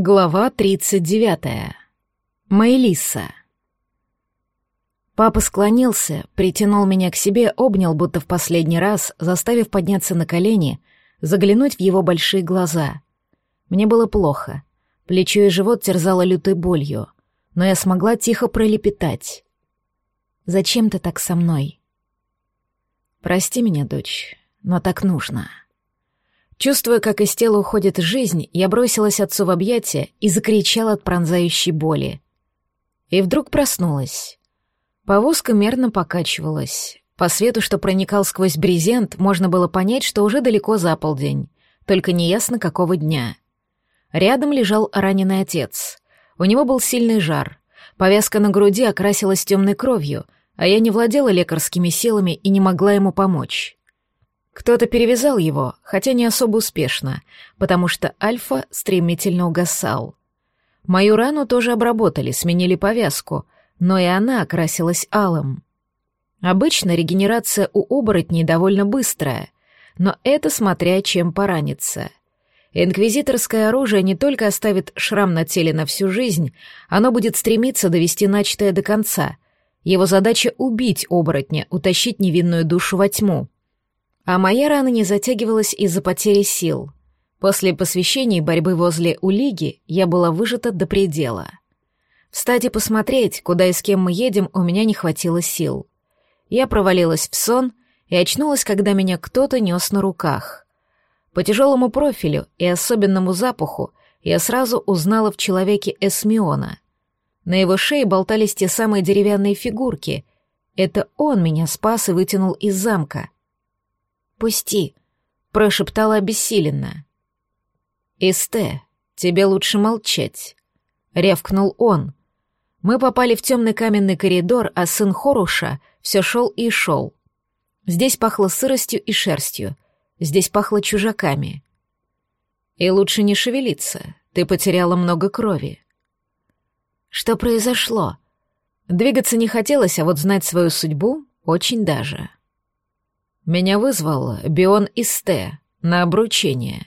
Глава 39. Мейлиса. Папа склонился, притянул меня к себе, обнял будто в последний раз, заставив подняться на колени, заглянуть в его большие глаза. Мне было плохо. Плечо и живот терзало лютой болью, но я смогла тихо пролепетать. «Зачем ты так со мной?» «Прости меня, дочь, но так нужно». Чувствуя, как из тела уходит жизнь, я бросилась отцу в объятия и закричала от пронзающей боли. И вдруг проснулась. Повозка мерно покачивалась. По свету, что проникал сквозь брезент, можно было понять, что уже далеко за полдень, только неясно какого дня. Рядом лежал раненый отец. У него был сильный жар. Повязка на груди окрасилась темной кровью, а я не владела лекарскими силами и не могла ему помочь. Кто-то перевязал его, хотя не особо успешно, потому что Альфа стремительно угасал. Мою рану тоже обработали, сменили повязку, но и она окрасилась алым. Обычно регенерация у оборотней довольно быстрая, но это смотря чем пораниться. Инквизиторское оружие не только оставит шрам на теле на всю жизнь, оно будет стремиться довести начатое до конца. Его задача — убить оборотня, утащить невинную душу во тьму. А моя рана не затягивалась из-за потери сил. После посвящений борьбы возле Улиги я была выжата до предела. Встать и посмотреть, куда и с кем мы едем, у меня не хватило сил. Я провалилась в сон и очнулась, когда меня кто-то нес на руках. По тяжелому профилю и особенному запаху я сразу узнала в человеке Эсмиона. На его шее болтались те самые деревянные фигурки. Это он меня спас и вытянул из замка — «Пусти», — прошептала обессиленно. «Исте, тебе лучше молчать», — рявкнул он. Мы попали в темный каменный коридор, а сын Хоруша все шел и шел. Здесь пахло сыростью и шерстью, здесь пахло чужаками. И лучше не шевелиться, ты потеряла много крови. Что произошло? Двигаться не хотелось, а вот знать свою судьбу очень даже. Меня вызвал Бион из Т на обручение.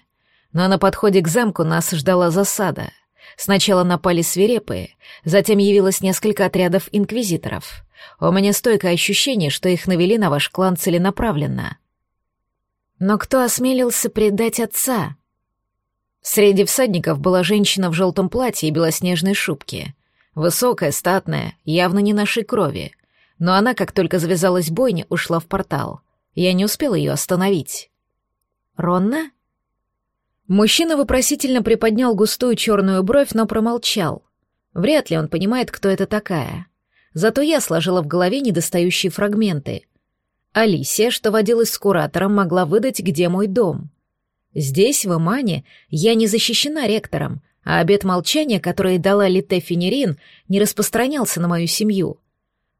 Но на подходе к замку нас ждала засада. Сначала напали свирепые, затем явилось несколько отрядов инквизиторов. У меня стойкое ощущение, что их навели на ваш клан целенаправленно. Но кто осмелился предать отца? Среди всадников была женщина в желтом платье и белоснежной шубке. Высокая, статная, явно не нашей крови. Но она, как только завязалась бойня, ушла в портал — я не успел ее остановить. «Ронна?» Мужчина вопросительно приподнял густую черную бровь, но промолчал. Вряд ли он понимает, кто это такая. Зато я сложила в голове недостающие фрагменты. Алисия, что водилась с куратором, могла выдать, где мой дом. Здесь, в Имане, я не защищена ректором, а обет молчания, который дала Лите Фенерин, не распространялся на мою семью.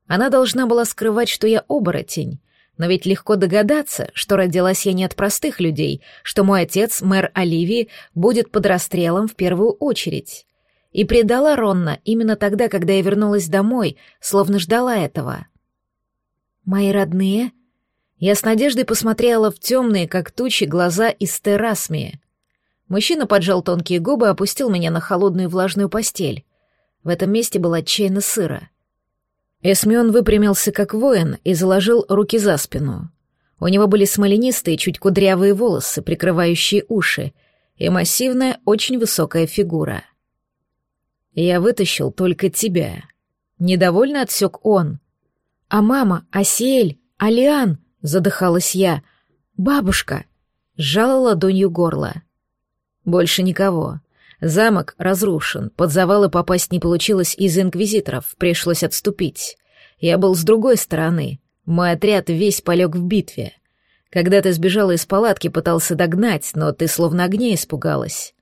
Она должна была скрывать, что я оборотень, но ведь легко догадаться, что родилась я не от простых людей, что мой отец, мэр Оливии, будет под расстрелом в первую очередь. И предала Ронна именно тогда, когда я вернулась домой, словно ждала этого. «Мои родные?» Я с надеждой посмотрела в темные, как тучи, глаза из террасмии. Мужчина поджал тонкие губы и опустил меня на холодную влажную постель. В этом месте было отчаянно сыро. Эсмион выпрямился как воин и заложил руки за спину. У него были смоленистые, чуть кудрявые волосы, прикрывающие уши, и массивная, очень высокая фигура. «Я вытащил только тебя». Недовольно отсек он. «А мама, Асиэль, Алиан!» — задыхалась я. «Бабушка!» — сжала ладонью горло. «Больше никого. Замок разрушен, под завалы попасть не получилось из инквизиторов, пришлось отступить. Я был с другой стороны. Мой отряд весь полег в битве. Когда ты сбежала из палатки, пытался догнать, но ты словно огней испугалась.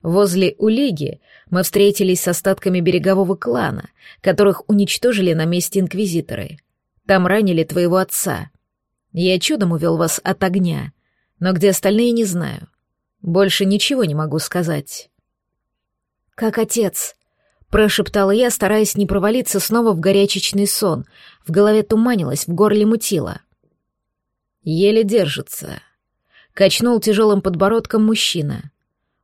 Возле Улиги мы встретились с остатками берегового клана, которых уничтожили на месте инквизиторы. Там ранили твоего отца. Я чудом увел вас от огня, но где остальные не знаю. Больше ничего не могу сказать. «Как отец», — прошептала я, стараясь не провалиться снова в горячечный сон. В голове туманилось, в горле мутило. «Еле держится», — качнул тяжелым подбородком мужчина.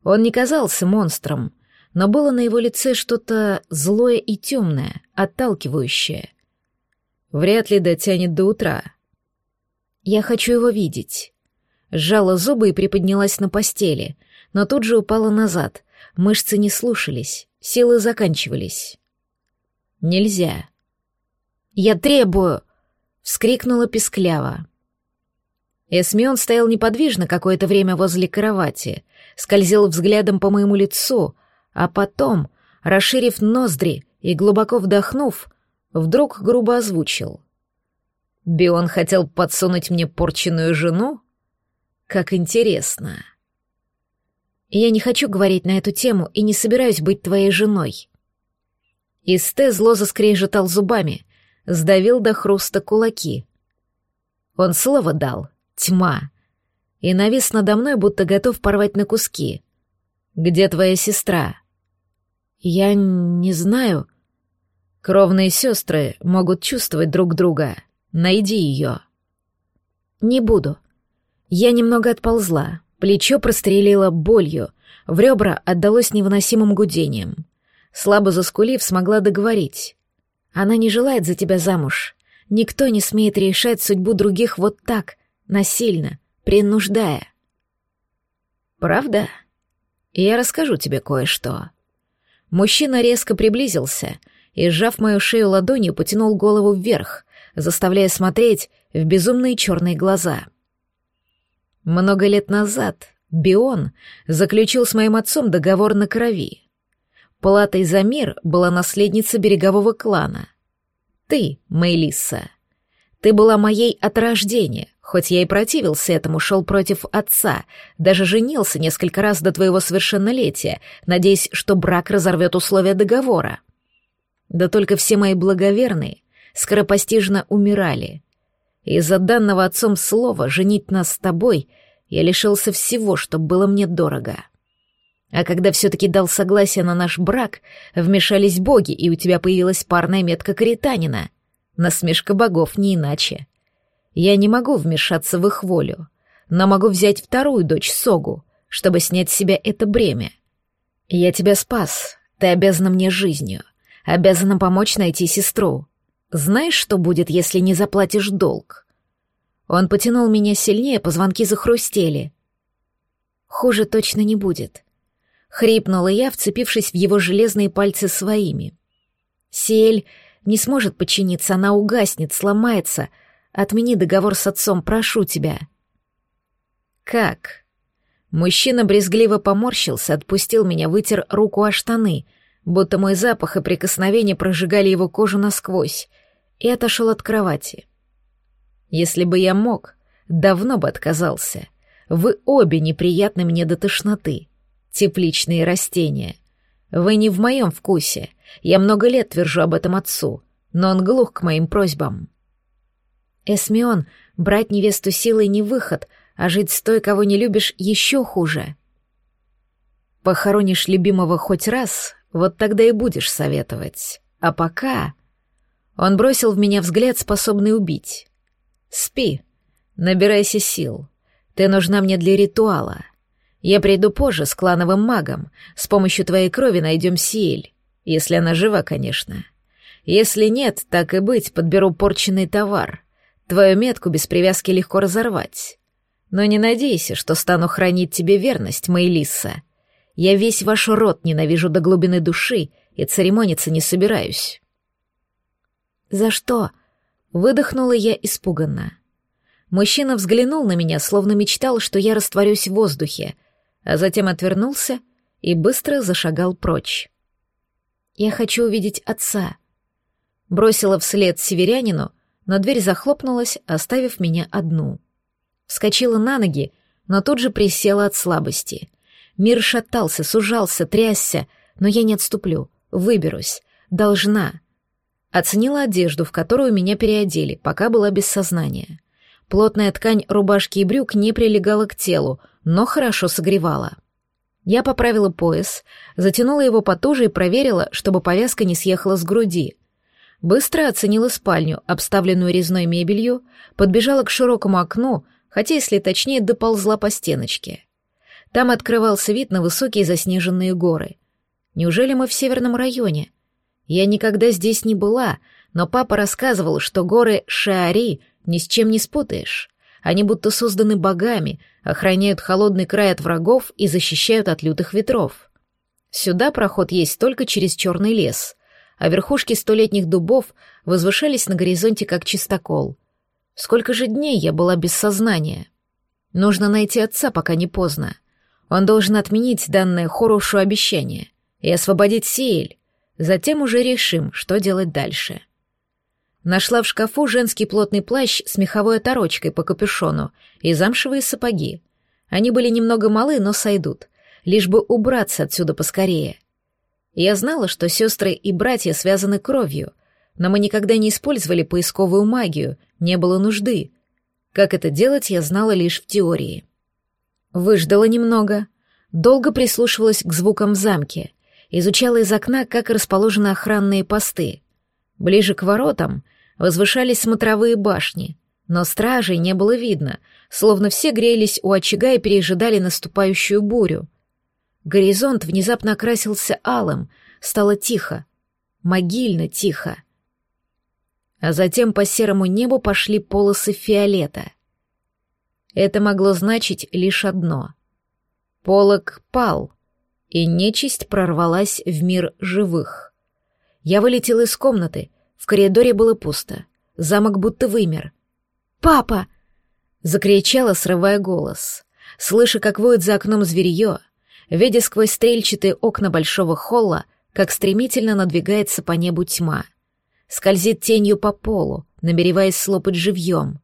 Он не казался монстром, но было на его лице что-то злое и темное, отталкивающее. Вряд ли дотянет до утра. Я хочу его видеть. Сжала зубы и приподнялась на постели, но тут же упала назад. Мышцы не слушались, силы заканчивались. Нельзя. «Я требую!» — вскрикнула пискляво. Эсмион стоял неподвижно какое-то время возле кровати, скользил взглядом по моему лицу, а потом, расширив ноздри и глубоко вдохнув, вдруг грубо озвучил. «Бион хотел подсунуть мне порченную жену? Как интересно!» «Я не хочу говорить на эту тему и не собираюсь быть твоей женой». Исте зло заскрежетал зубами, сдавил до хруста кулаки. Он слово дал, тьма, и навис надо мной, будто готов порвать на куски. «Где твоя сестра?» «Я не знаю». «Кровные сестры могут чувствовать друг друга. Найди ее». «Не буду». Я немного отползла, плечо прострелило болью, в ребра отдалось невыносимым гудением. Слабо заскулив, смогла договорить. «Она не желает за тебя замуж. Никто не смеет решать судьбу других вот так, насильно, принуждая». «Правда?» Я расскажу тебе кое-что. Мужчина резко приблизился и, сжав мою шею ладонью, потянул голову вверх, заставляя смотреть в безумные черные глаза. Много лет назад Бион заключил с моим отцом договор на крови. Платой за мир была наследница берегового клана. Ты, Мейлисса. Ты была моей от рождения, Хоть я и противился этому, шел против отца, даже женился несколько раз до твоего совершеннолетия, надеясь, что брак разорвет условия договора. Да только все мои благоверные скоропостижно умирали. Из-за данного отцом слова «женить нас с тобой» я лишился всего, что было мне дорого. А когда все-таки дал согласие на наш брак, вмешались боги, и у тебя появилась парная метка каританина. Насмешка богов не иначе. Я не могу вмешаться в их волю, но могу взять вторую дочь Согу, чтобы снять с себя это бремя. Я тебя спас, ты обязана мне жизнью, обязана помочь найти сестру. Знаешь, что будет, если не заплатишь долг? Он потянул меня сильнее, позвонки захрустели. Хуже точно не будет. Хрипнула я, вцепившись в его железные пальцы своими. Сиэль не сможет подчиниться, она угаснет, сломается — Отмени договор с отцом, прошу тебя». «Как?» Мужчина брезгливо поморщился, отпустил меня, вытер руку о штаны, будто мой запах и прикосновение прожигали его кожу насквозь, и отошел от кровати. «Если бы я мог, давно бы отказался. Вы обе неприятны мне до тошноты, тепличные растения. Вы не в моем вкусе, я много лет твержу об этом отцу, но он глух к моим просьбам». Эсмион, брать невесту силой не выход, а жить с той, кого не любишь, еще хуже. Похоронишь любимого хоть раз, вот тогда и будешь советовать. А пока... Он бросил в меня взгляд, способный убить. Спи, набирайся сил. Ты нужна мне для ритуала. Я приду позже с клановым магом. С помощью твоей крови найдем Сиэль. Если она жива, конечно. Если нет, так и быть, подберу порченный товар. Твою метку без привязки легко разорвать. Но не надейся, что стану хранить тебе верность, Мейлиса. Я весь ваш род ненавижу до глубины души и церемониться не собираюсь». «За что?» — выдохнула я испуганно. Мужчина взглянул на меня, словно мечтал, что я растворюсь в воздухе, а затем отвернулся и быстро зашагал прочь. «Я хочу увидеть отца», — бросила вслед северянину, но дверь захлопнулась, оставив меня одну. Вскочила на ноги, но тут же присела от слабости. Мир шатался, сужался, трясся, но я не отступлю, выберусь, должна. Оценила одежду, в которую меня переодели, пока была без сознания. Плотная ткань рубашки и брюк не прилегала к телу, но хорошо согревала. Я поправила пояс, затянула его потуже и проверила, чтобы повязка не съехала с груди. Быстро оценила спальню, обставленную резной мебелью, подбежала к широкому окну, хотя, если точнее, доползла по стеночке. Там открывался вид на высокие заснеженные горы. Неужели мы в северном районе? Я никогда здесь не была, но папа рассказывал, что горы Шаари ни с чем не спутаешь. Они будто созданы богами, охраняют холодный край от врагов и защищают от лютых ветров. Сюда проход есть только через черный лес, а верхушки столетних дубов возвышались на горизонте как чистокол. Сколько же дней я была без сознания? Нужно найти отца, пока не поздно. Он должен отменить данное хорошее обещание и освободить Сиэль. Затем уже решим, что делать дальше. Нашла в шкафу женский плотный плащ с меховой оторочкой по капюшону и замшевые сапоги. Они были немного малы, но сойдут, лишь бы убраться отсюда поскорее. Я знала, что сестры и братья связаны кровью, но мы никогда не использовали поисковую магию, не было нужды. Как это делать, я знала лишь в теории. Выждала немного, долго прислушивалась к звукам в замке, изучала из окна, как расположены охранные посты. Ближе к воротам возвышались смотровые башни, но стражей не было видно, словно все грелись у очага и пережидали наступающую бурю. Горизонт внезапно окрасился алым, стало тихо, могильно тихо. А затем по серому небу пошли полосы фиолета. Это могло значить лишь одно. Полок пал, и нечисть прорвалась в мир живых. Я вылетел из комнаты, в коридоре было пусто. Замок будто вымер. «Папа!» — закричала, срывая голос. Слыша, как воет за окном зверье, видя сквозь стрельчатые окна большого холла, как стремительно надвигается по небу тьма. Скользит тенью по полу, намереваясь слопать живьем.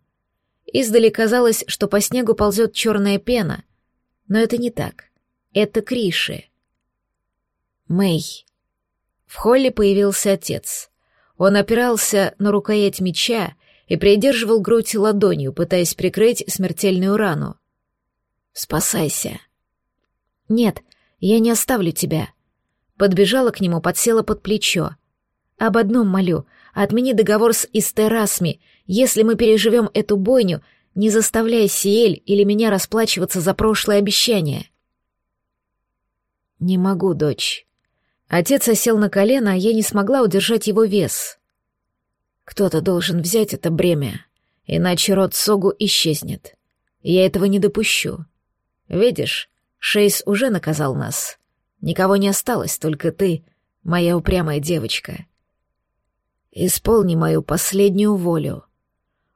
Издали казалось, что по снегу ползет черная пена, но это не так. Это Криши. Мэй. В холле появился отец. Он опирался на рукоять меча и придерживал грудь ладонью, пытаясь прикрыть смертельную рану. «Спасайся». «Нет, я не оставлю тебя». Подбежала к нему, подсела под плечо. «Об одном молю, отмени договор с Истерасми. Если мы переживем эту бойню, не заставляй Сиэль или меня расплачиваться за прошлое обещание». «Не могу, дочь». Отец осел на колено, а я не смогла удержать его вес. Кто-то должен взять это бремя, иначе род Согу исчезнет. Я этого не допущу. Видишь, Шейс уже наказал нас. Никого не осталось, только ты, моя упрямая девочка. Исполни мою последнюю волю.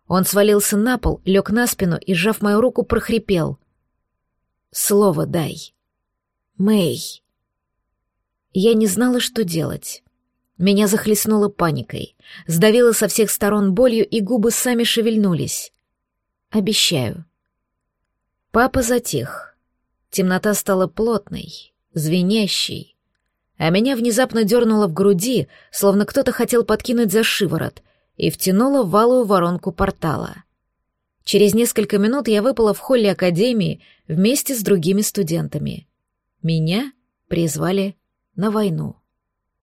Он свалился на пол, лег на спину и, сжав мою руку, прохрипел. Слово дай. Мэй. Я не знала, что делать. Меня захлестнуло паникой, сдавило со всех сторон болью, и губы сами шевельнулись. Обещаю. Папа затих. Темнота стала плотной, звенящей, а меня внезапно дернуло в груди, словно кто-то хотел подкинуть за шиворот, и втянуло в валую воронку портала. Через несколько минут я выпала в холле академии вместе с другими студентами. Меня призвали на войну.